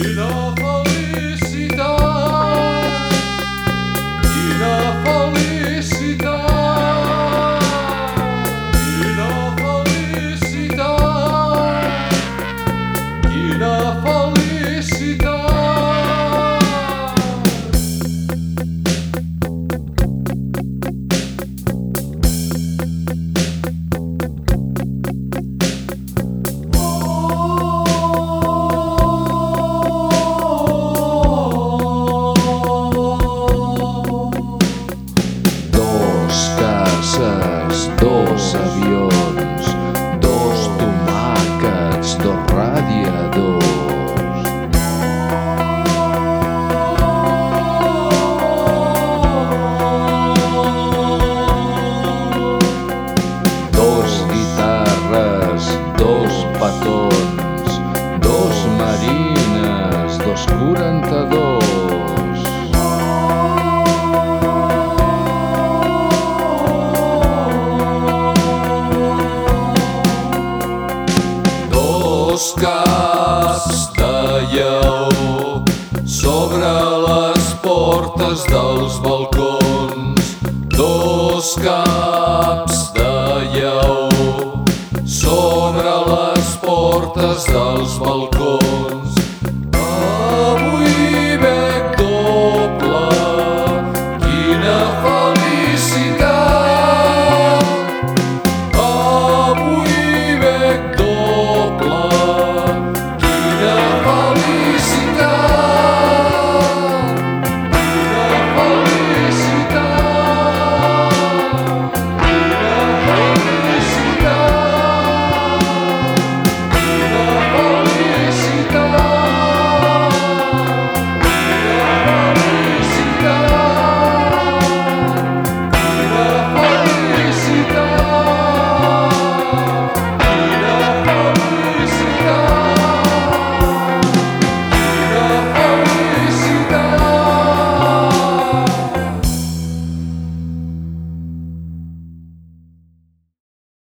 Love. Dos quaranta-dos. Dos caps de lleó sobre les portes dels balcons. Dos caps de lleó sobre les portes dels balcons.